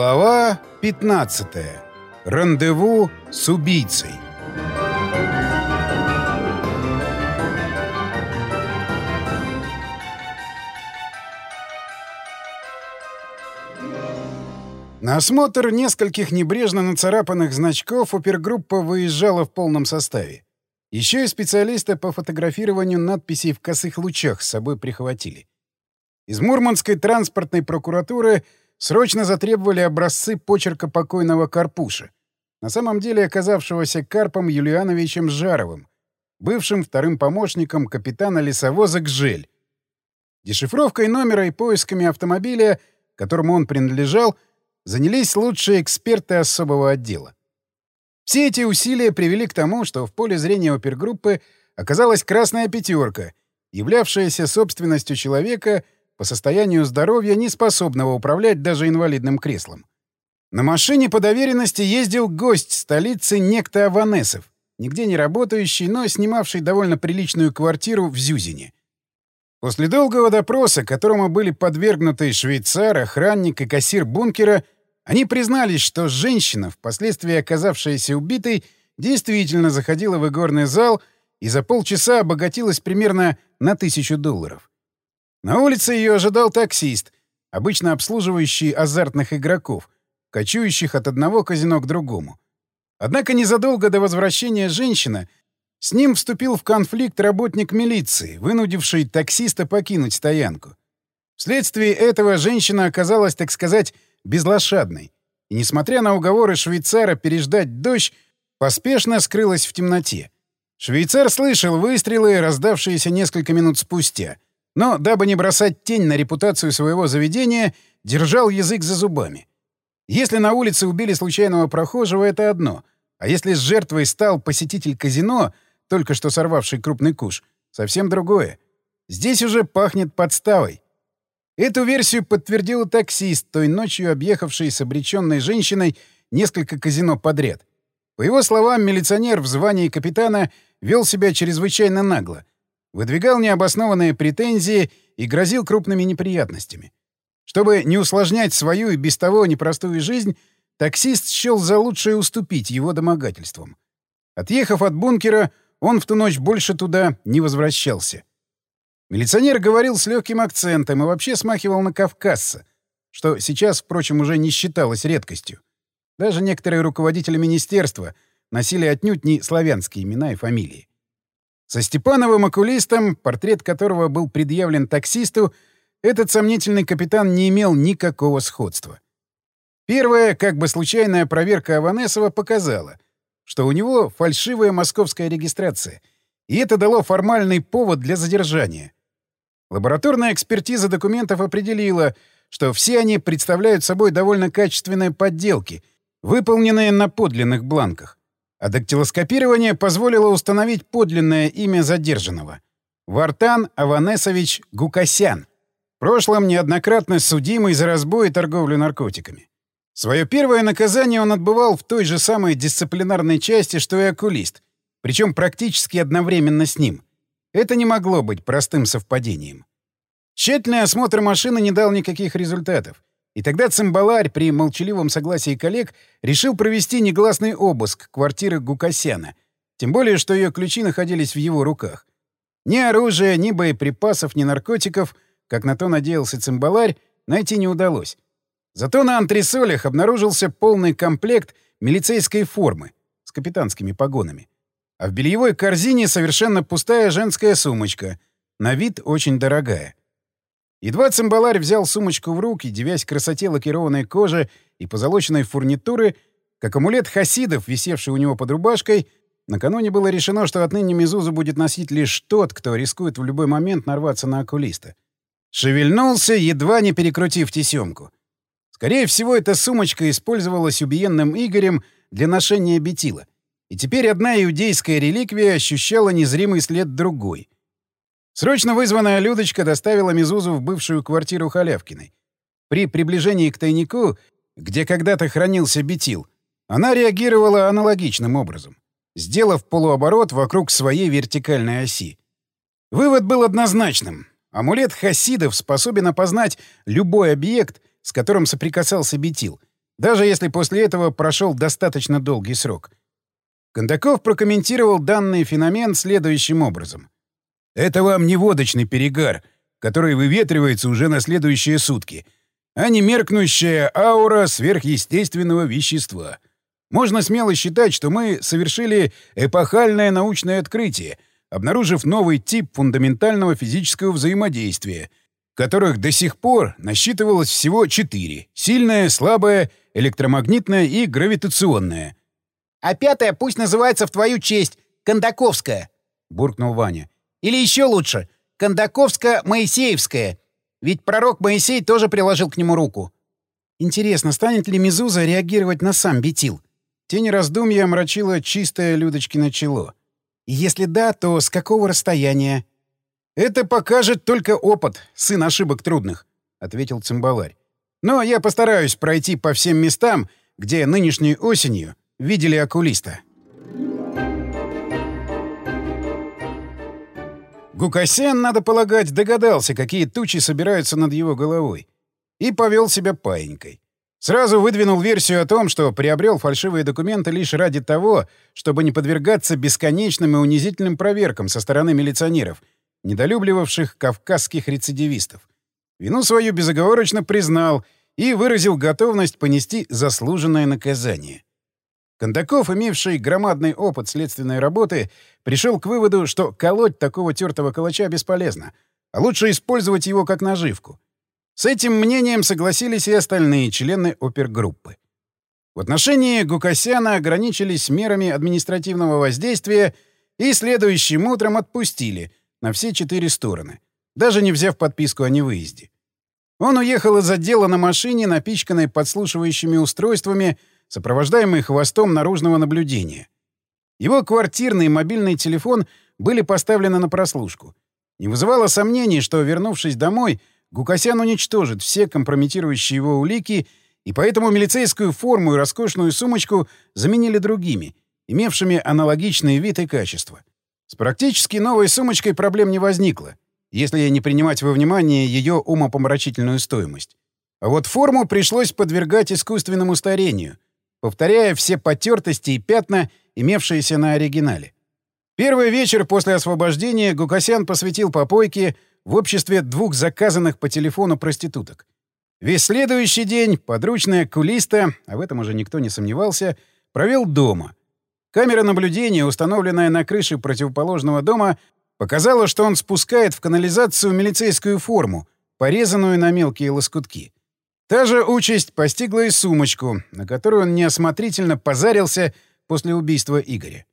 Глава 15. Рандеву с убийцей. На осмотр нескольких небрежно нацарапанных значков опергруппа выезжала в полном составе. Еще и специалисты по фотографированию надписей в косых лучах с собой прихватили. Из Мурманской транспортной прокуратуры срочно затребовали образцы почерка покойного Карпуша, на самом деле оказавшегося Карпом Юлиановичем Жаровым, бывшим вторым помощником капитана лесовоза «Гжель». Дешифровкой номера и поисками автомобиля, которому он принадлежал — занялись лучшие эксперты особого отдела. Все эти усилия привели к тому, что в поле зрения опергруппы оказалась красная пятерка, являвшаяся собственностью человека по состоянию здоровья, не способного управлять даже инвалидным креслом. На машине по доверенности ездил гость столицы некто Аванесов, нигде не работающий, но снимавший довольно приличную квартиру в Зюзине. После долгого допроса, которому были подвергнуты швейцар, охранник и кассир бункера, они признались, что женщина, впоследствии оказавшаяся убитой, действительно заходила в игорный зал и за полчаса обогатилась примерно на тысячу долларов. На улице ее ожидал таксист, обычно обслуживающий азартных игроков, кочующих от одного казино к другому. Однако незадолго до возвращения женщина — с ним вступил в конфликт работник милиции, вынудивший таксиста покинуть стоянку. Вследствие этого женщина оказалась, так сказать, безлошадной. И, несмотря на уговоры швейцара переждать дождь, поспешно скрылась в темноте. Швейцар слышал выстрелы, раздавшиеся несколько минут спустя. Но, дабы не бросать тень на репутацию своего заведения, держал язык за зубами. Если на улице убили случайного прохожего, это одно. А если с жертвой стал посетитель казино — только что сорвавший крупный куш, совсем другое. Здесь уже пахнет подставой. Эту версию подтвердил таксист, той ночью объехавший с обреченной женщиной несколько казино подряд. По его словам, милиционер в звании капитана вел себя чрезвычайно нагло, выдвигал необоснованные претензии и грозил крупными неприятностями. Чтобы не усложнять свою и без того непростую жизнь, таксист счел за лучшее уступить его домогательствам. Отъехав от бункера, он в ту ночь больше туда не возвращался. Милиционер говорил с легким акцентом и вообще смахивал на кавказца, что сейчас, впрочем, уже не считалось редкостью. Даже некоторые руководители министерства носили отнюдь не славянские имена и фамилии. Со Степановым окулистом, портрет которого был предъявлен таксисту, этот сомнительный капитан не имел никакого сходства. Первая, как бы случайная проверка Аванесова показала — что у него фальшивая московская регистрация, и это дало формальный повод для задержания. Лабораторная экспертиза документов определила, что все они представляют собой довольно качественные подделки, выполненные на подлинных бланках. А дактилоскопирование позволило установить подлинное имя задержанного — Вартан Аванесович Гукасян, в прошлом неоднократно судимый за разбой и торговлю наркотиками. Свое первое наказание он отбывал в той же самой дисциплинарной части, что и окулист, причем практически одновременно с ним. Это не могло быть простым совпадением. Тщательный осмотр машины не дал никаких результатов. И тогда цимбаларь при молчаливом согласии коллег решил провести негласный обыск квартиры Гукасяна, тем более, что ее ключи находились в его руках. Ни оружия, ни боеприпасов, ни наркотиков, как на то надеялся цимбаларь, найти не удалось. Зато на антресолях обнаружился полный комплект милицейской формы с капитанскими погонами. А в бельевой корзине совершенно пустая женская сумочка, на вид очень дорогая. Едва цимбаларь взял сумочку в руки, девясь красоте лакированной кожи и позолоченной фурнитуры, как амулет хасидов, висевший у него под рубашкой, накануне было решено, что отныне Мизузу будет носить лишь тот, кто рискует в любой момент нарваться на окулиста. Шевельнулся, едва не перекрутив тесемку. Скорее всего, эта сумочка использовалась убиенным Игорем для ношения бетила. И теперь одна иудейская реликвия ощущала незримый след другой. Срочно вызванная Людочка доставила Мизузу в бывшую квартиру Халявкиной. При приближении к тайнику, где когда-то хранился бетил, она реагировала аналогичным образом, сделав полуоборот вокруг своей вертикальной оси. Вывод был однозначным. Амулет хасидов способен опознать любой объект — с которым соприкасался Бетил, Даже если после этого прошел достаточно долгий срок. Кондаков прокомментировал данный феномен следующим образом. «Это вам не водочный перегар, который выветривается уже на следующие сутки, а не меркнущая аура сверхъестественного вещества. Можно смело считать, что мы совершили эпохальное научное открытие, обнаружив новый тип фундаментального физического взаимодействия, которых до сих пор насчитывалось всего четыре — сильное, слабое, электромагнитное и гравитационное — а пятая пусть называется в твою честь — Кондаковская, — буркнул Ваня. Или еще лучше — Кондаковско-Моисеевская. Ведь пророк Моисей тоже приложил к нему руку. Интересно, станет ли Мизуза реагировать на сам Бетил? Тень раздумья омрачила чистое Людочкино чело. Если да, то с какого расстояния? «Это покажет только опыт, сын ошибок трудных», — ответил цимбаларь. «Но я постараюсь пройти по всем местам, где нынешней осенью видели окулиста. Гукасян, надо полагать, догадался, какие тучи собираются над его головой, и повел себя паинькой. Сразу выдвинул версию о том, что приобрел фальшивые документы лишь ради того, чтобы не подвергаться бесконечным и унизительным проверкам со стороны милиционеров, недолюбливавших кавказских рецидивистов. Вину свою безоговорочно признал и выразил готовность понести заслуженное наказание. Кондаков, имевший громадный опыт следственной работы, пришел к выводу, что колоть такого тертого калача бесполезно, а лучше использовать его как наживку. С этим мнением согласились и остальные члены опергруппы. В отношении Гукасяна ограничились мерами административного воздействия и следующим утром отпустили на все четыре стороны, даже не взяв подписку о невыезде. Он уехал из отдела на машине, напичканной подслушивающими устройствами — сопровождаемый хвостом наружного наблюдения. Его квартирный и мобильный телефон были поставлены на прослушку. Не вызывало сомнений, что, вернувшись домой, Гукасян уничтожит все компрометирующие его улики, и поэтому милицейскую форму и роскошную сумочку заменили другими, имевшими аналогичный вид и качество. С практически новой сумочкой проблем не возникло, если не принимать во внимание ее умопомрачительную стоимость. А вот форму пришлось подвергать искусственному старению — повторяя все потертости и пятна, имевшиеся на оригинале. Первый вечер после освобождения Гукасян посвятил попойке в обществе двух заказанных по телефону проституток. Весь следующий день подручная кулиста, а в этом уже никто не сомневался, провел дома. Камера наблюдения, установленная на крыше противоположного дома, показала, что он спускает в канализацию милицейскую форму, порезанную на мелкие лоскутки. Та же участь постигла и сумочку, на которую он неосмотрительно позарился после убийства Игоря.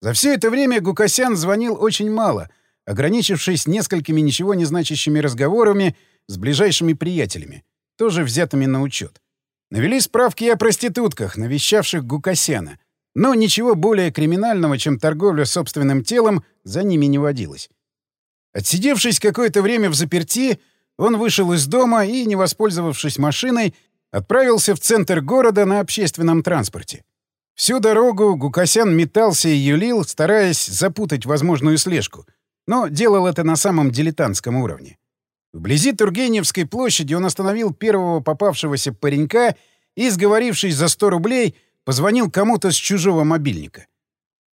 За все это время Гукасян звонил очень мало, ограничившись несколькими ничего не значащими разговорами с ближайшими приятелями, тоже взятыми на учет. Навели справки о проститутках, навещавших Гукасяна, но ничего более криминального, чем торговля собственным телом, за ними не водилось. Отсидевшись какое-то время в заперти, он вышел из дома и, не воспользовавшись машиной, отправился в центр города на общественном транспорте. Всю дорогу Гукасян метался и юлил, стараясь запутать возможную слежку, но делал это на самом дилетантском уровне. Вблизи Тургеневской площади он остановил первого попавшегося паренька и, сговорившись за 100 рублей, позвонил кому-то с чужого мобильника.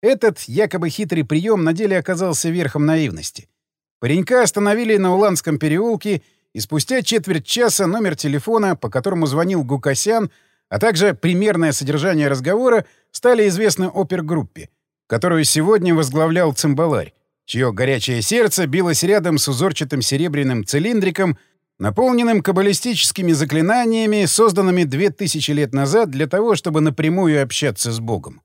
Этот якобы хитрый прием на деле оказался верхом наивности. Паренька остановили на Уланском переулке — и спустя четверть часа номер телефона, по которому звонил Гукасян, а также примерное содержание разговора стали известны опергруппе, которую сегодня возглавлял цимбаларь, чье горячее сердце билось рядом с узорчатым серебряным цилиндриком, наполненным каббалистическими заклинаниями, созданными две тысячи лет назад для того, чтобы напрямую общаться с Богом.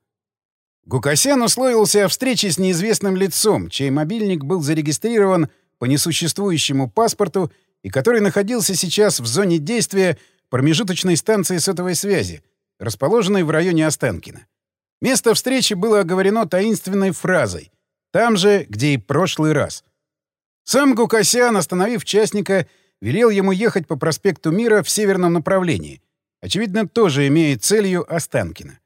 Гукасян условился о встрече с неизвестным лицом, чей мобильник был зарегистрирован по несуществующему паспорту и который находился сейчас в зоне действия промежуточной станции сотовой связи, расположенной в районе Останкина. Место встречи было оговорено таинственной фразой «там же, где и прошлый раз». Сам Гукасян, остановив частника, велел ему ехать по проспекту Мира в северном направлении, очевидно, тоже имея целью Останкина.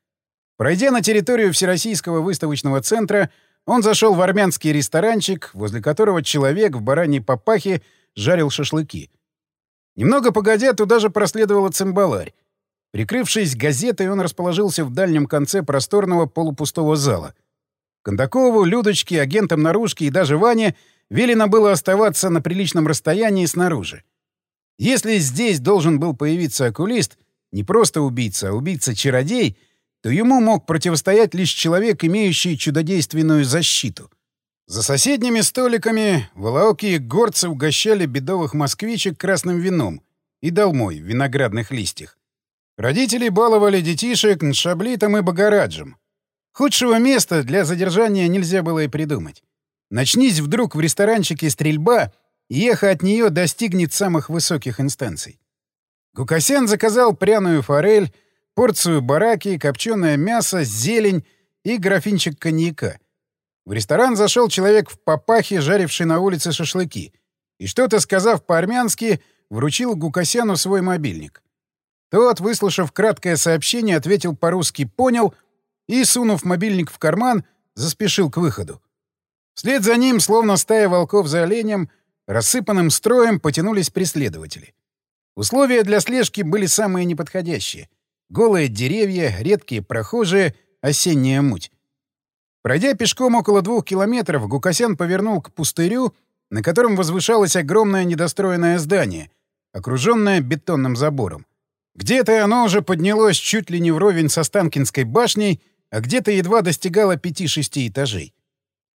Пройдя на территорию Всероссийского выставочного центра, он зашел в армянский ресторанчик, возле которого человек в бараньей папахе жарил шашлыки. Немного погодя, туда же проследовала цимбаларь. Прикрывшись газетой, он расположился в дальнем конце просторного полупустого зала. Кондакову, Людочке, агентам наружки и даже Ване велено было оставаться на приличном расстоянии снаружи. Если здесь должен был появиться окулист, не просто убийца, а убийца-чародей, то ему мог противостоять лишь человек, имеющий чудодейственную защиту. За соседними столиками волоокие горцы угощали бедовых москвичек красным вином и долмой в виноградных листьях. Родители баловали детишек ншаблитом и багараджем. Худшего места для задержания нельзя было и придумать. Начнись вдруг в ресторанчике стрельба, и эхо от нее достигнет самых высоких инстанций. Гукасян заказал пряную форель, порцию бараки, копченое мясо, зелень и графинчик коньяка. В ресторан зашел человек в папахе, жаривший на улице шашлыки, и что-то сказав по-армянски, вручил Гукасяну свой мобильник. Тот, выслушав краткое сообщение, ответил по-русски «понял» и, сунув мобильник в карман, заспешил к выходу. Вслед за ним, словно стая волков за оленем, рассыпанным строем потянулись преследователи. Условия для слежки были самые неподходящие. Голые деревья, редкие прохожие, осенняя муть. Пройдя пешком около двух километров, Гукасян повернул к пустырю, на котором возвышалось огромное недостроенное здание, окруженное бетонным забором. Где-то оно уже поднялось чуть ли не вровень со Станкинской башней, а где-то едва достигало пяти-шести этажей.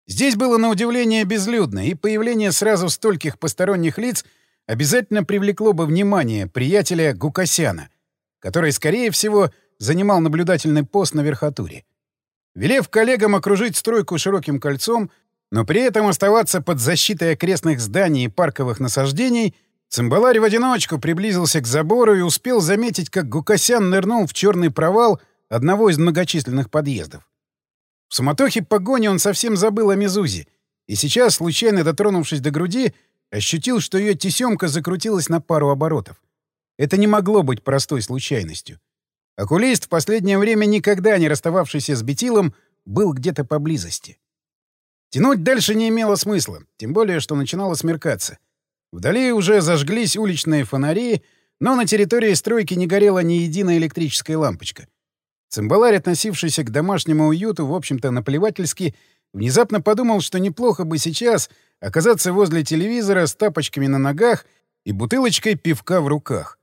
Здесь было на удивление безлюдно, и появление сразу стольких посторонних лиц обязательно привлекло бы внимание приятеля Гукасяна, который, скорее всего, занимал наблюдательный пост на верхотуре. Велев коллегам окружить стройку широким кольцом, но при этом оставаться под защитой окрестных зданий и парковых насаждений, Цимбаларь в одиночку приблизился к забору и успел заметить, как Гукасян нырнул в черный провал одного из многочисленных подъездов. В суматохе погони он совсем забыл о Мизузе, и сейчас, случайно дотронувшись до груди, ощутил, что ее тесемка закрутилась на пару оборотов. Это не могло быть простой случайностью. Окулист, в последнее время никогда не расстававшийся с Бетилом, был где-то поблизости. Тянуть дальше не имело смысла, тем более, что начинало смеркаться. Вдали уже зажглись уличные фонари, но на территории стройки не горела ни единая электрическая лампочка — Цимбаларь, относившийся к домашнему уюту, в общем-то, наплевательски, внезапно подумал, что неплохо бы сейчас оказаться возле телевизора с тапочками на ногах и бутылочкой пивка в руках.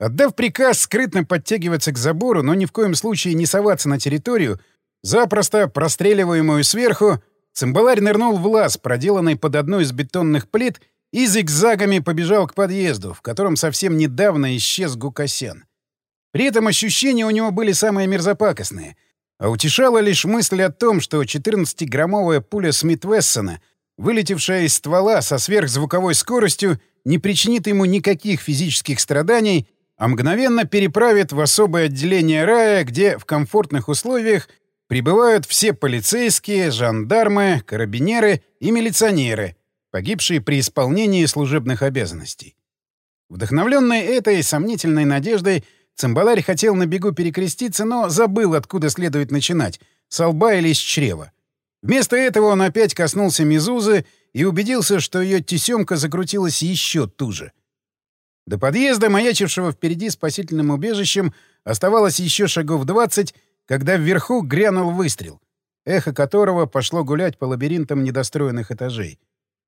Отдав приказ скрытно подтягиваться к забору, но ни в коем случае не соваться на территорию, запросто простреливаемую сверху, цимбаларь нырнул в лаз, проделанный под одной из бетонных плит, и зигзагами побежал к подъезду, в котором совсем недавно исчез Гукасян. При этом ощущения у него были самые мерзопакостные. А утешала лишь мысль о том, что 14-граммовая пуля Смит Вессона, вылетевшая из ствола со сверхзвуковой скоростью, не причинит ему никаких физических страданий, а мгновенно переправит в особое отделение рая, где в комфортных условиях прибывают все полицейские, жандармы, карабинеры и милиционеры, погибшие при исполнении служебных обязанностей. Вдохновленный этой сомнительной надеждой, Цимбаларь хотел на бегу перекреститься, но забыл, откуда следует начинать — с лба или с чрева. Вместо этого он опять коснулся Мизузы и убедился, что ее тесемка закрутилась еще туже. До подъезда, маячившего впереди спасительным убежищем, оставалось еще шагов двадцать, когда вверху грянул выстрел, эхо которого пошло гулять по лабиринтам недостроенных этажей.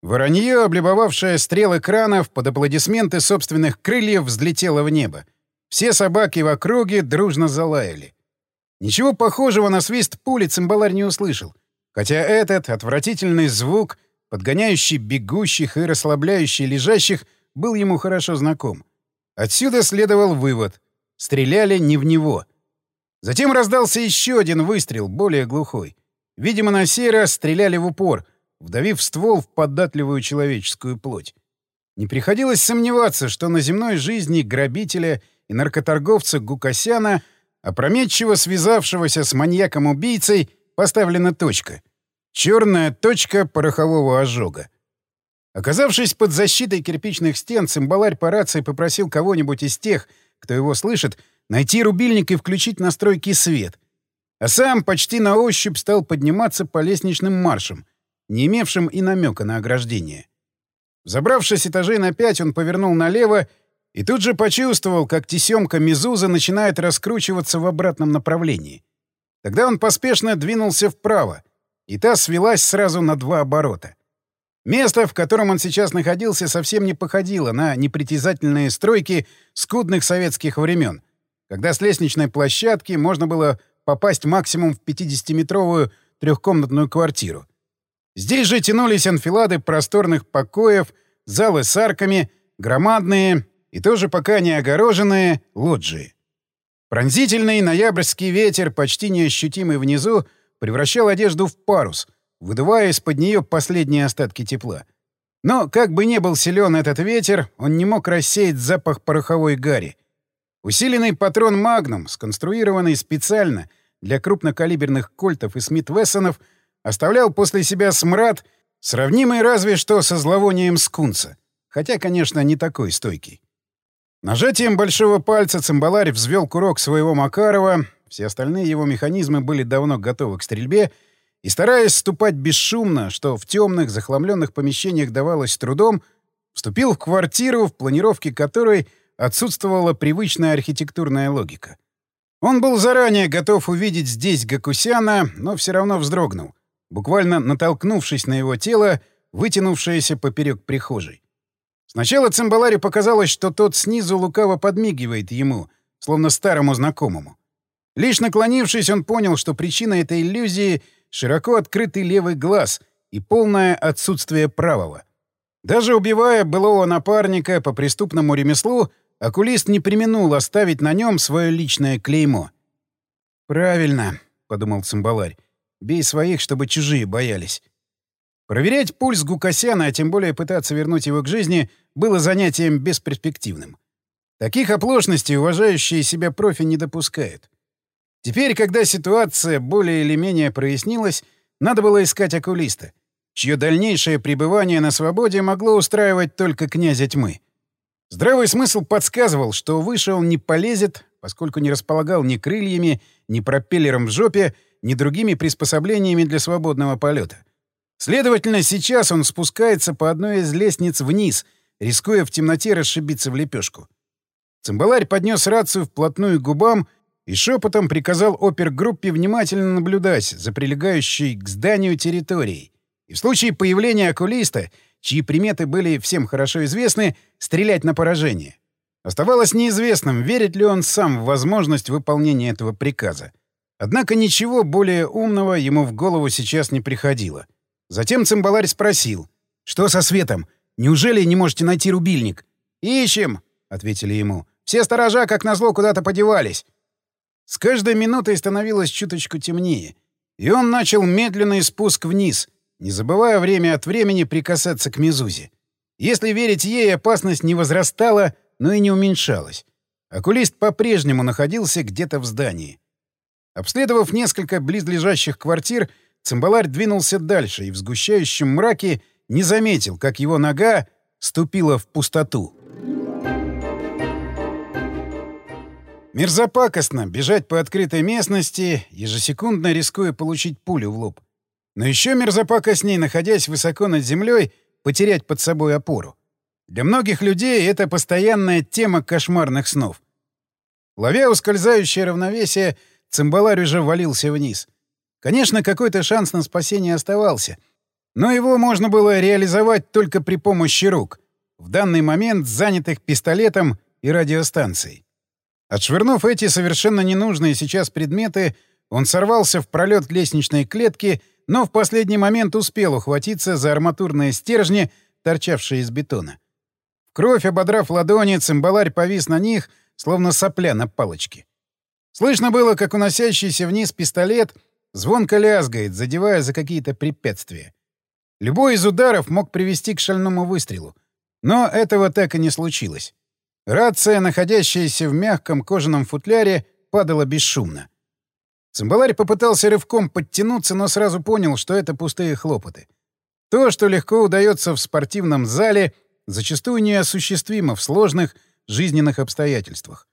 Воронье, облюбовавшее стрелы кранов, под аплодисменты собственных крыльев взлетело в небо. Все собаки в округе дружно залаяли. Ничего похожего на свист пули цимбаларь не услышал, хотя этот отвратительный звук, подгоняющий бегущих и расслабляющий лежащих, был ему хорошо знаком. Отсюда следовал вывод — стреляли не в него. Затем раздался еще один выстрел, более глухой. Видимо, на сей раз стреляли в упор, вдавив ствол в податливую человеческую плоть. Не приходилось сомневаться, что на земной жизни грабителя и наркоторговца Гукасяна, опрометчиво связавшегося с маньяком-убийцей, поставлена точка. Черная точка порохового ожога. Оказавшись под защитой кирпичных стен, цимбаларь по рации попросил кого-нибудь из тех, кто его слышит, найти рубильник и включить настройки свет. А сам почти на ощупь стал подниматься по лестничным маршам, не имевшим и намека на ограждение. Забравшись этажей на пять, он повернул налево и тут же почувствовал, как тесемка Мизуза начинает раскручиваться в обратном направлении. Тогда он поспешно двинулся вправо, и та свелась сразу на два оборота. Место, в котором он сейчас находился, совсем не походило на непритязательные стройки скудных советских времен, когда с лестничной площадки можно было попасть максимум в 50-метровую трехкомнатную квартиру. Здесь же тянулись анфилады просторных покоев, залы с арками, громадные и тоже пока не огороженные лоджии. Пронзительный ноябрьский ветер, почти неощутимый внизу, превращал одежду в парус, выдувая из-под нее последние остатки тепла. Но, как бы ни был силен этот ветер, он не мог рассеять запах пороховой гари. Усиленный патрон «Магнум», сконструированный специально для крупнокалиберных кольтов и Смит-Вессонов, оставлял после себя смрад, сравнимый разве что со зловонием скунса, хотя, конечно, не такой стойкий. Нажатием большого пальца цимбаларь взвел курок своего Макарова, все остальные его механизмы были давно готовы к стрельбе, и, стараясь ступать бесшумно, что в темных, захламленных помещениях давалось трудом, вступил в квартиру, в планировке которой отсутствовала привычная архитектурная логика. Он был заранее готов увидеть здесь Гакусяна, но все равно вздрогнул, буквально натолкнувшись на его тело, вытянувшееся поперек прихожей. Сначала Цимбаларе показалось, что тот снизу лукаво подмигивает ему, словно старому знакомому. Лишь наклонившись, он понял, что причина этой иллюзии — широко открытый левый глаз и полное отсутствие правого. Даже убивая былого напарника по преступному ремеслу, окулист не применул оставить на нем свое личное клеймо. «Правильно», — подумал Цимбаларь, — «бей своих, чтобы чужие боялись». Проверять пульс Гукасяна, а тем более пытаться вернуть его к жизни, было занятием бесперспективным. Таких оплошностей уважающие себя профи не допускают. Теперь, когда ситуация более или менее прояснилась, надо было искать окулиста, чье дальнейшее пребывание на свободе могло устраивать только князя тьмы. Здравый смысл подсказывал, что выше он не полезет, поскольку не располагал ни крыльями, ни пропеллером в жопе, ни другими приспособлениями для свободного полета. Следовательно, сейчас он спускается по одной из лестниц вниз, рискуя в темноте расшибиться в лепешку. Цимбаларь поднес рацию вплотную к губам и шепотом приказал опергруппе внимательно наблюдать за прилегающей к зданию территорией. И в случае появления окулиста, чьи приметы были всем хорошо известны, стрелять на поражение. Оставалось неизвестным, верит ли он сам в возможность выполнения этого приказа. Однако ничего более умного ему в голову сейчас не приходило. Затем цимбаларь спросил. «Что со светом? Неужели не можете найти рубильник?» «Ищем», — ответили ему. «Все сторожа, как назло, куда-то подевались». С каждой минутой становилось чуточку темнее, и он начал медленный спуск вниз, не забывая время от времени прикасаться к Мезузе. Если верить ей, опасность не возрастала, но и не уменьшалась. Окулист по-прежнему находился где-то в здании. Обследовав несколько близлежащих квартир, Цимбаларь двинулся дальше и в сгущающем мраке не заметил, как его нога ступила в пустоту. Мерзопакостно бежать по открытой местности, ежесекундно рискуя получить пулю в лоб. Но еще мерзопакостней, находясь высоко над землей, потерять под собой опору. Для многих людей это постоянная тема кошмарных снов. Ловя ускользающее равновесие, цимбаларь уже валился вниз. Конечно, какой-то шанс на спасение оставался, но его можно было реализовать только при помощи рук, в данный момент занятых пистолетом и радиостанцией. Отшвырнув эти совершенно ненужные сейчас предметы, он сорвался в пролет лестничной клетки, но в последний момент успел ухватиться за арматурные стержни, торчавшие из бетона. В кровь ободрав ладони, цимбаларь повис на них, словно сопля на палочке. Слышно было, как уносящийся вниз пистолет — Звонко лязгает, задевая за какие-то препятствия. Любой из ударов мог привести к шальному выстрелу. Но этого так и не случилось. Рация, находящаяся в мягком кожаном футляре, падала бесшумно. Цимбаларь попытался рывком подтянуться, но сразу понял, что это пустые хлопоты. То, что легко удается в спортивном зале, зачастую неосуществимо в сложных жизненных обстоятельствах.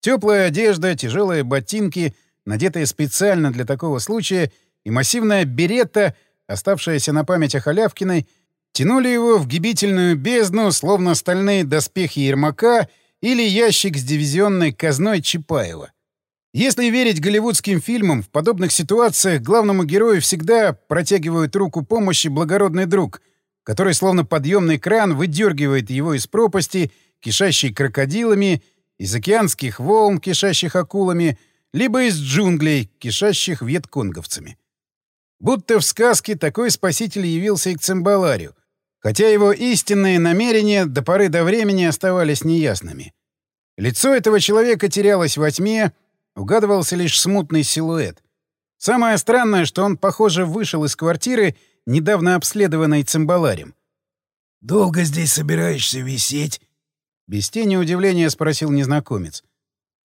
Теплая одежда, тяжелые ботинки — надетая специально для такого случая, и массивная беретта, оставшаяся на память о Халявкиной, тянули его в гибительную бездну, словно стальные доспехи Ермака или ящик с дивизионной казной Чапаева. Если верить голливудским фильмам, в подобных ситуациях главному герою всегда протягивают руку помощи благородный друг, который словно подъемный кран выдергивает его из пропасти, кишащей крокодилами, из океанских волн, кишащих акулами, либо из джунглей, кишащих вьетконговцами. Будто в сказке такой спаситель явился и к Цимбаларию, хотя его истинные намерения до поры до времени оставались неясными. Лицо этого человека терялось во тьме, угадывался лишь смутный силуэт. Самое странное, что он, похоже, вышел из квартиры, недавно обследованной цимбаларем. «Долго здесь собираешься висеть?» Без тени удивления спросил незнакомец.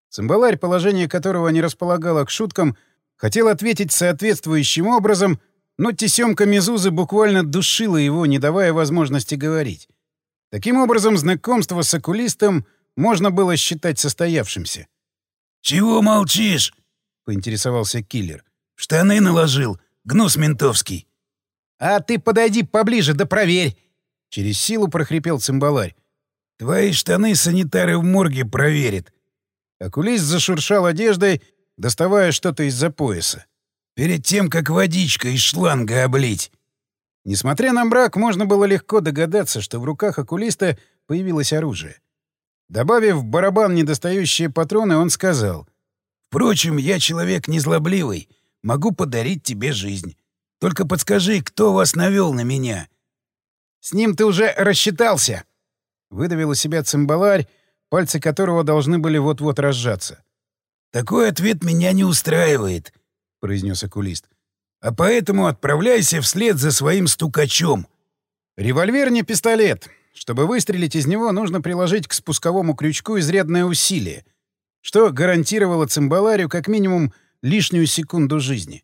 Цимбаларь, положение которого не располагало к шуткам, хотел ответить соответствующим образом, но тесемка Мезузы буквально душила его, не давая возможности говорить. Таким образом, знакомство с окулистом можно было считать состоявшимся. «Чего молчишь?» — поинтересовался киллер. «Штаны наложил. Гнус ментовский». «А ты подойди поближе да проверь!» — через силу прохрипел цимбаларь. «Твои штаны санитары в морге проверят». Окулист зашуршал одеждой, доставая что-то из-за пояса. «Перед тем, как водичка из шланга облить». Несмотря на мрак, можно было легко догадаться, что в руках окулиста появилось оружие. Добавив в барабан недостающие патроны, он сказал. «Впрочем, я человек незлобливый. Могу подарить тебе жизнь. Только подскажи, кто вас навел на меня?» «С ним ты уже рассчитался!» Выдавил из себя цимбаларь, пальцы которого должны были вот-вот разжаться. «Такой ответ меня не устраивает», — произнес окулист. «А поэтому отправляйся вслед за своим стукачом». «Револьвер не пистолет. Чтобы выстрелить из него, нужно приложить к спусковому крючку изрядное усилие, что гарантировало цимбаларию как минимум лишнюю секунду жизни.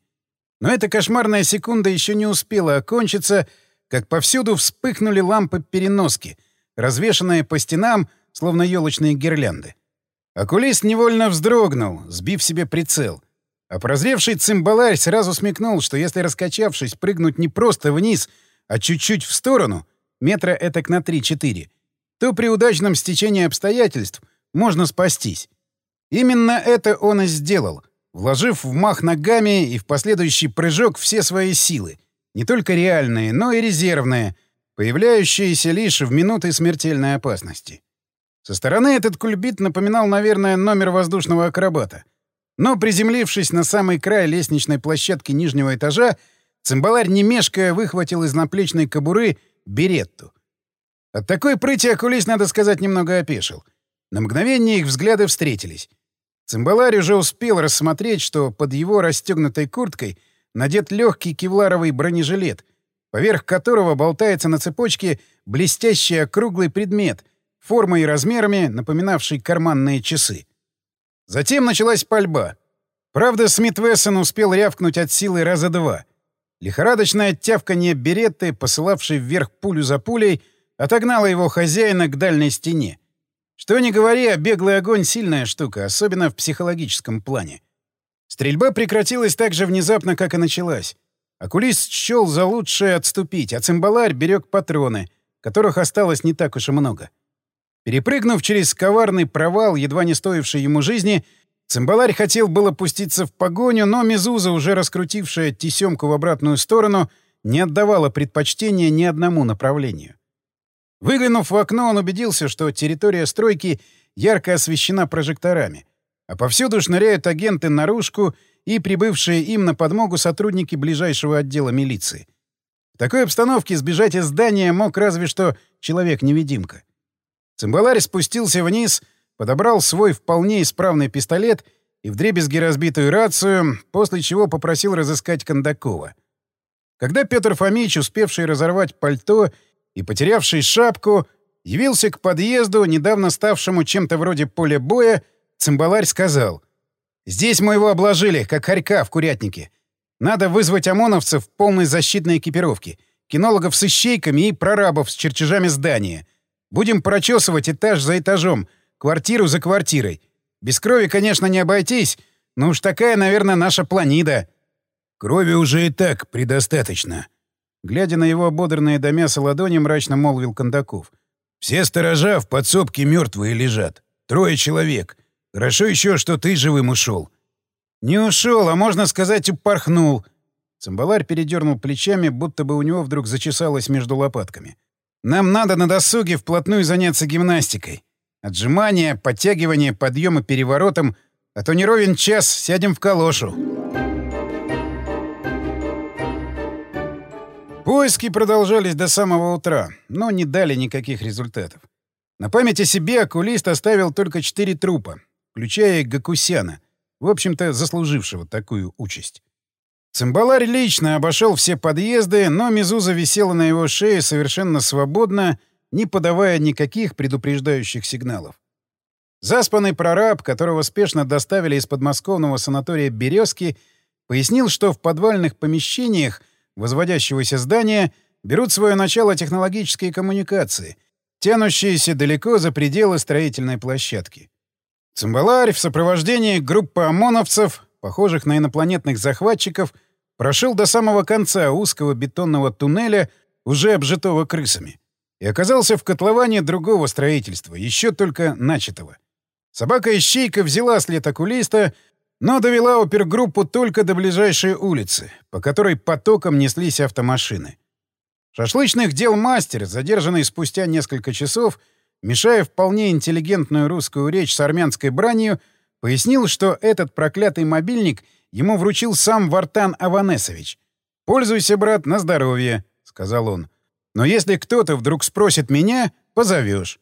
Но эта кошмарная секунда еще не успела окончиться, как повсюду вспыхнули лампы переноски, развешанные по стенам, словно елочные гирлянды. Окулист невольно вздрогнул, сбив себе прицел. А прозревший цимбаларь сразу смекнул, что если раскачавшись, прыгнуть не просто вниз, а чуть-чуть в сторону, метра этак на 3-4, то при удачном стечении обстоятельств можно спастись. Именно это он и сделал, вложив в мах ногами и в последующий прыжок все свои силы, не только реальные, но и резервные, появляющиеся лишь в минуты смертельной опасности. Со стороны этот кульбит напоминал, наверное, номер воздушного акробата. Но, приземлившись на самый край лестничной площадки нижнего этажа, цимбаларь, не мешкая, выхватил из наплечной кобуры — беретту. От такой прыти окулист, надо сказать, немного опешил. На мгновение их взгляды встретились. Цимбаларь уже успел рассмотреть, что под его расстегнутой курткой надет легкий кевларовый бронежилет, поверх которого болтается на цепочке блестящий округлый предмет, формой и размерами напоминавший карманные часы. Затем началась пальба. Правда, Смит Вессон успел рявкнуть от силы раза два — Лихорадочное тявканье беретты, посылавшей вверх пулю за пулей, отогнало его хозяина к дальней стене. Что ни говори, а беглый огонь — сильная штука, особенно в психологическом плане. Стрельба прекратилась так же внезапно, как и началась. Окулист счел за лучшее отступить, а цимбаларь берег патроны, которых осталось не так уж и много. Перепрыгнув через коварный провал, едва не стоивший ему жизни, — Цимбаларь хотел было пуститься в погоню, но Мезуза, уже раскрутившая тесемку в обратную сторону, не отдавала предпочтения ни одному направлению. Выглянув в окно, он убедился, что территория стройки ярко освещена прожекторами, а повсюду шныряют агенты наружку и прибывшие им на подмогу сотрудники ближайшего отдела милиции. В такой обстановке сбежать из здания мог разве что человек-невидимка. Цимбаларь спустился вниз — подобрал свой вполне исправный пистолет и вдребезги разбитую рацию, после чего попросил разыскать Кондакова. Когда Петр Фомич, успевший разорвать пальто и потерявший шапку, явился к подъезду, недавно ставшему чем-то вроде поля боя, цимбаларь сказал «Здесь мы его обложили, как хорька в курятнике. Надо вызвать ОМОНовцев в полной защитной экипировке, кинологов с ищейками и прорабов с чертежами здания. Будем прочесывать этаж за этажом — Квартиру за квартирой. Без крови, конечно, не обойтись, но уж такая, наверное, наша планида. Крови уже и так предостаточно. Глядя на его ободранные до мяса ладони, мрачно молвил Кондаков. Все сторожа в подсобке мертвые лежат. трое человек. Хорошо еще, что ты живым ушел. Не ушел, а можно сказать, упорхнул. Цимбаларь передернул плечами, будто бы у него вдруг зачесалось между лопатками. Нам надо на досуге вплотную заняться гимнастикой. Отжимания, подтягивания, подъемы переворотом, а то не ровен час, сядем в калошу. Поиски продолжались до самого утра, но не дали никаких результатов. На память о себе окулист оставил только четыре трупа, включая Гакусяна, в общем-то, заслужившего такую участь. Цимбаларь лично обошел все подъезды, но Мизуза висела на его шее совершенно свободно, не подавая никаких предупреждающих сигналов. Заспанный прораб, которого спешно доставили из подмосковного санатория «Березки», пояснил, что в подвальных помещениях возводящегося здания берут свое начало технологические коммуникации, тянущиеся далеко за пределы строительной площадки. Цимбаларь в сопровождении группы ОМОНовцев, похожих на инопланетных захватчиков, прошел до самого конца узкого бетонного туннеля, уже обжитого крысами, и оказался в котловане другого строительства, еще только начатого. Собака-ищейка взяла след окулиста, но довела опергруппу только до ближайшей улицы, по которой потоком неслись автомашины. Шашлычных дел мастер, задержанный спустя несколько часов, мешая вполне интеллигентную русскую речь с армянской бранью, пояснил, что этот проклятый мобильник ему вручил сам Вартан Аванесович. «Пользуйся, брат, на здоровье», — сказал он. «Но если кто-то вдруг спросит меня, позовешь».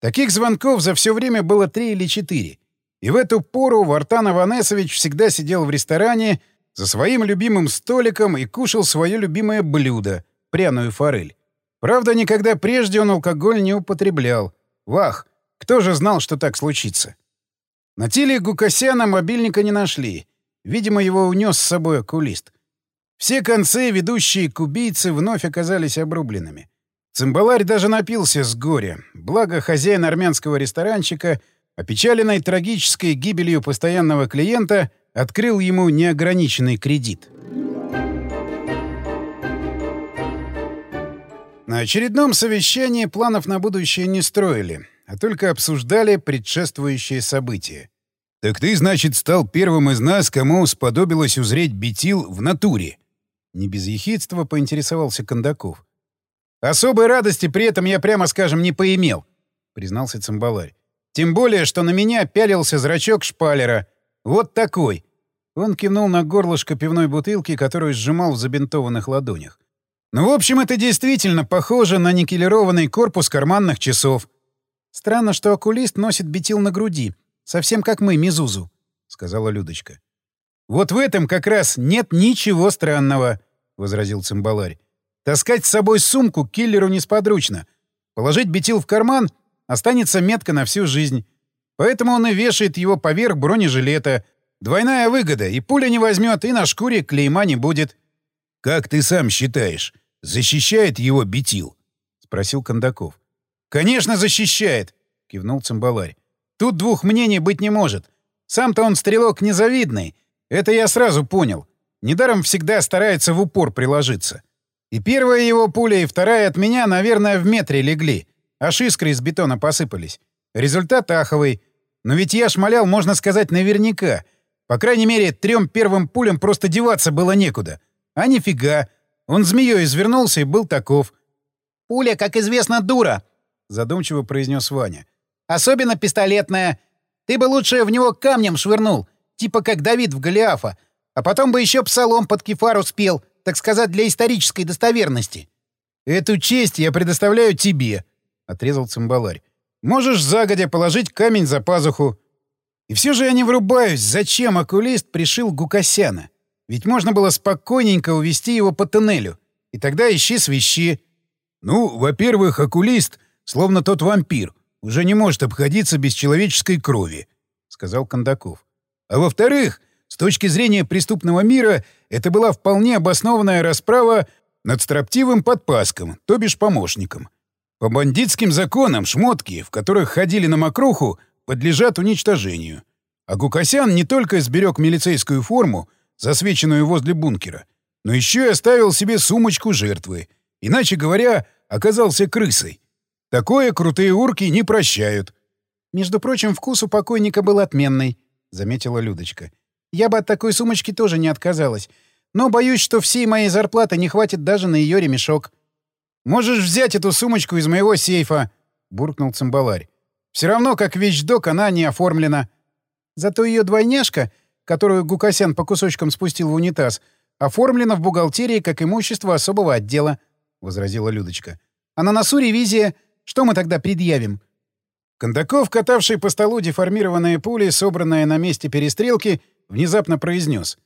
Таких звонков за все время было три или четыре. И в эту пору Вартан Аванесович всегда сидел в ресторане за своим любимым столиком и кушал свое любимое блюдо — пряную форель. Правда, никогда прежде он алкоголь не употреблял. Вах, кто же знал, что так случится? На теле Гукасяна мобильника не нашли. Видимо, его унес с собой окулист. Все концы, ведущие к убийце, вновь оказались обрубленными. Цимбаларь даже напился с горя. Благо, хозяин армянского ресторанчика, опечаленный трагической гибелью постоянного клиента, открыл ему неограниченный кредит. На очередном совещании планов на будущее не строили, а только обсуждали предшествующие события. «Так ты, значит, стал первым из нас, кому сподобилось узреть Бетил в натуре?» Не без ехидства поинтересовался Кондаков. «Особой радости при этом я, прямо скажем, не поимел», — признался Цимбаларь. «Тем более, что на меня пялился зрачок шпалера. Вот такой». Он кивнул на горлышко пивной бутылки, которую сжимал в забинтованных ладонях. «Ну, в общем, это действительно похоже на никелированный корпус карманных часов. Странно, что окулист носит бетил на груди, совсем как мы, Мизузу», — сказала Людочка. «Вот в этом как раз нет ничего странного», — возразил Цимбаларь. «Таскать с собой сумку киллеру несподручно. Положить бетил в карман — останется метка на всю жизнь. Поэтому он и вешает его поверх бронежилета. Двойная выгода, и пуля не возьмет, и на шкуре клейма не будет». «Как ты сам считаешь, защищает его бетил?» — спросил Кондаков. «Конечно, защищает!» — кивнул Цимбаларь. «Тут двух мнений быть не может. Сам-то он стрелок незавидный. Это я сразу понял. Недаром всегда старается в упор приложиться. И первая его пуля, и вторая от меня, наверное, в метре легли. Аж искры из бетона посыпались. Результат аховый. Но ведь я шмалял, можно сказать, наверняка. По крайней мере, трем первым пулям просто деваться было некуда. А нифига. Он змеей извернулся и был таков. «Пуля, как известно, дура!» Задумчиво произнес Ваня. Особенно пистолетная. Ты бы лучше в него камнем швырнул, типа как Давид в Голиафа, а потом бы еще псалом под кефару спел, так сказать, для исторической достоверности. Эту честь я предоставляю тебе, отрезал цимбаларь. Можешь загодя положить камень за пазуху. И все же я не врубаюсь, зачем окулист пришил Гукасяна. Ведь можно было спокойненько увести его по туннелю, и тогда ищи свищи. Ну, во-первых, окулист словно тот вампир, уже не может обходиться без человеческой крови», — сказал Кондаков. «А во-вторых, с точки зрения преступного мира, это была вполне обоснованная расправа над строптивым подпаском, то бишь помощником. По бандитским законам шмотки, в которых ходили на мокруху, подлежат уничтожению. А Гукасян не только сберег милицейскую форму, засвеченную возле бункера, но еще и оставил себе сумочку жертвы. Иначе говоря, оказался крысой. Такое крутые урки не прощают. Между прочим, вкус у покойника был отменный, — заметила Людочка. Я бы от такой сумочки тоже не отказалась. Но боюсь, что всей моей зарплаты не хватит даже на ее ремешок. «Можешь взять эту сумочку из моего сейфа», — буркнул цимбаларь. «Все равно, как вещдок, она не оформлена». Зато ее двойняшка, которую Гукасян по кусочкам спустил в унитаз, оформлена в бухгалтерии как имущество особого отдела», — возразила Людочка. «А на носу ревизия. Что мы тогда предъявим?» Кондаков, катавший по столу деформированные пули, собранные на месте перестрелки, внезапно произнес.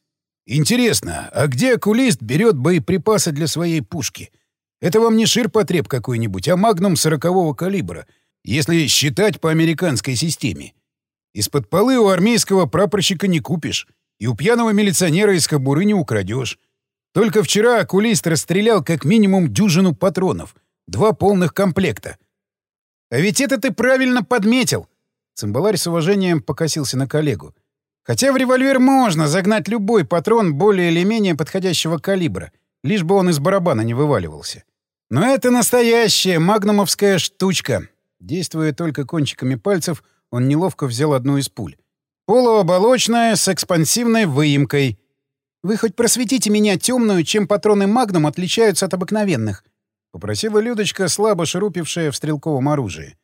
«Интересно, а где окулист берет боеприпасы для своей пушки? Это вам не ширпотреб какой-нибудь, а магнум сорокового калибра, если считать по американской системе. Из-под полы у армейского прапорщика не купишь, и у пьяного милиционера из кобуры не украдешь. Только вчера окулист расстрелял как минимум дюжину патронов, два полных комплекта. А ведь это ты правильно подметил. Цимбаларь с уважением покосился на коллегу. Хотя в револьвер можно загнать любой патрон более или менее подходящего калибра, лишь бы он из барабана не вываливался. Но это настоящая магнумовская штучка. Действуя только кончиками пальцев, он неловко взял одну из пуль. Полуоболочная, с экспансивной выемкой. Вы хоть просветите меня темную, чем патроны «Магнум» отличаются от обыкновенных. — попросила Людочка, слабо шурупившая в стрелковом оружии.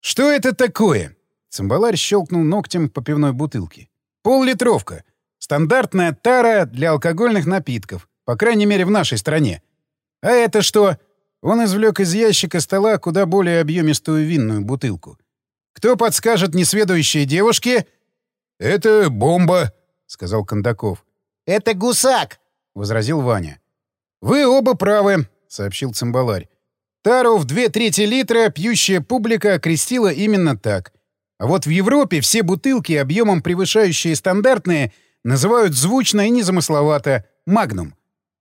«Что это такое?» Цимбаларь щелкнул ногтем по пивной бутылке. «Пол-литровка. Стандартная тара для алкогольных напитков. По крайней мере, в нашей стране. А это что?» Он извлек из ящика стола куда более объемистую винную бутылку. «Кто подскажет несведущей девушке?» «Это бомба», — сказал Кондаков. «Это гусак», — возразил Ваня. «Вы оба правы сообщил цимбаларь. Тару в две трети литра пьющая публика окрестила именно так. А вот в Европе все бутылки, объемом превышающие стандартные, называют звучно и незамысловато «магнум».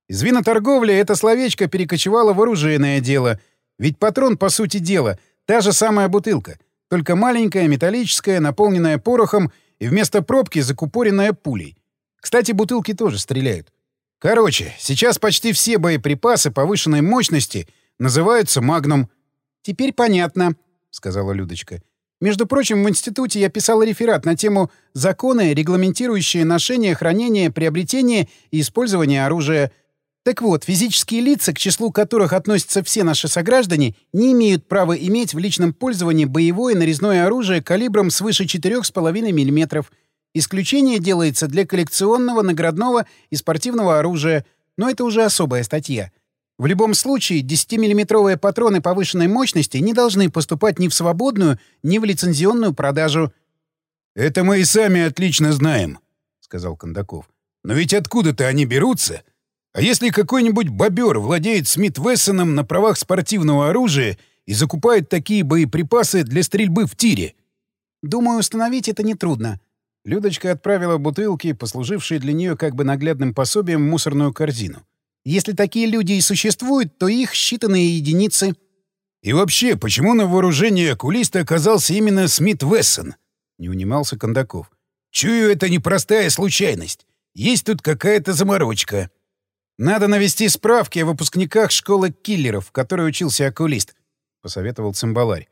Из виноторговли это словечко перекочевало в оружейное дело. Ведь патрон, по сути дела, та же самая бутылка, только маленькая, металлическая, наполненная порохом и вместо пробки закупоренная пулей. Кстати, бутылки тоже стреляют. Короче, сейчас почти все боеприпасы повышенной мощности называются «Магнум». «Теперь понятно», — сказала Людочка. «Между прочим, в институте я писала реферат на тему «Законы, регламентирующие ношение, хранение, приобретение и использование оружия». Так вот, физические лица, к числу которых относятся все наши сограждане, не имеют права иметь в личном пользовании боевое нарезное оружие калибром свыше 4,5 мм, Исключение делается для коллекционного, наградного и спортивного оружия, но это уже особая статья. В любом случае, 10-миллиметровые патроны повышенной мощности не должны поступать ни в свободную, ни в лицензионную продажу. «Это мы и сами отлично знаем», — сказал Кондаков. «Но ведь откуда-то они берутся? А если какой-нибудь бобер владеет Смит Вессоном на правах спортивного оружия и закупает такие боеприпасы для стрельбы в тире?» «Думаю, установить это нетрудно. Людочка отправила бутылки, послужившие для нее как бы наглядным пособием, в мусорную корзину. «Если такие люди и существуют, то их считанные единицы». «И вообще, почему на вооружении окулиста оказался именно Смит Вессон?» — не унимался Кондаков. «Чую, это непростая случайность. Есть тут какая-то заморочка». «Надо навести справки о выпускниках школы киллеров, в которой учился окулист», — посоветовал Цимбаларь.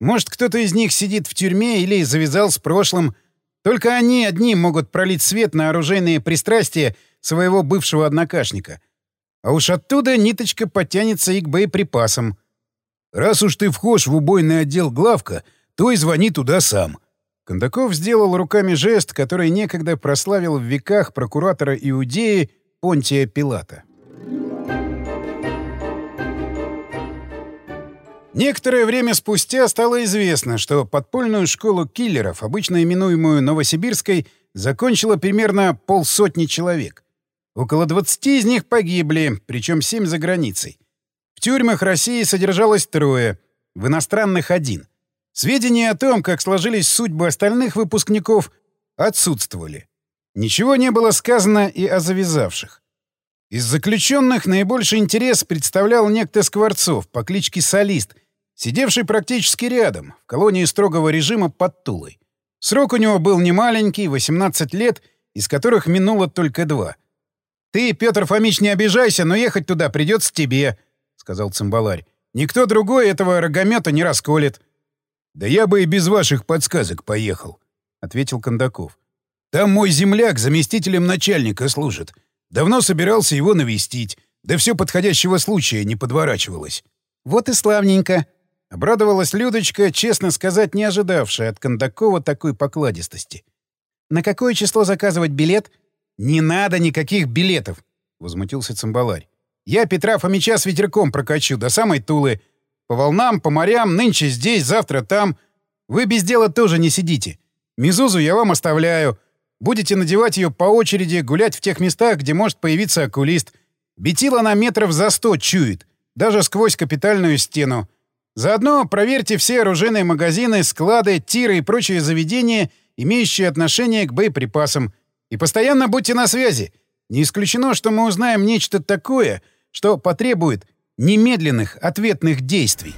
«Может, кто-то из них сидит в тюрьме или завязал с прошлым, только они одни могут пролить свет на оружейные пристрастия своего бывшего однокашника. А уж оттуда ниточка потянется и к боеприпасам. «Раз уж ты вхож в убойный отдел главка, то и звони туда сам». Кондаков сделал руками жест, который некогда прославил в веках прокуратора Иудеи Понтия Пилата. Некоторое время спустя стало известно, что подпольную школу киллеров, обычно именуемую Новосибирской, закончило примерно полсотни человек. Около 20 из них погибли, причем 7 за границей. В тюрьмах России содержалось трое, в иностранных — один. Сведения о том, как сложились судьбы остальных выпускников, отсутствовали. Ничего не было сказано и о завязавших. Из заключенных наибольший интерес представлял некто Скворцов по кличке Солист — сидевший практически рядом, в колонии строгого режима под Тулой. Срок у него был немаленький, 18 лет, из которых минуло только два. «Ты, Петр Фомич, не обижайся, но ехать туда придется тебе», — сказал цимбаларь. «Никто другой этого рогомета не расколет». «Да я бы и без ваших подсказок поехал», — ответил Кондаков. «Там мой земляк заместителем начальника служит. Давно собирался его навестить, да все подходящего случая не подворачивалось». «Вот и славненько», — обрадовалась Людочка, честно сказать, не ожидавшая от Кондакова такой покладистости. «На какое число заказывать билет?» «Не надо никаких билетов», — возмутился Цимбаларь. «Я Петра Фомича с ветерком прокачу до самой Тулы. По волнам, по морям, нынче здесь, завтра там. Вы без дела тоже не сидите. Мизузу я вам оставляю. Будете надевать ее по очереди, гулять в тех местах, где может появиться окулист. Бетила на метров за сто чует, даже сквозь капитальную стену. Заодно проверьте все оружейные магазины, склады, тиры и прочие заведения, имеющие отношение к боеприпасам. И постоянно будьте на связи. Не исключено, что мы узнаем нечто такое, что потребует немедленных ответных действий.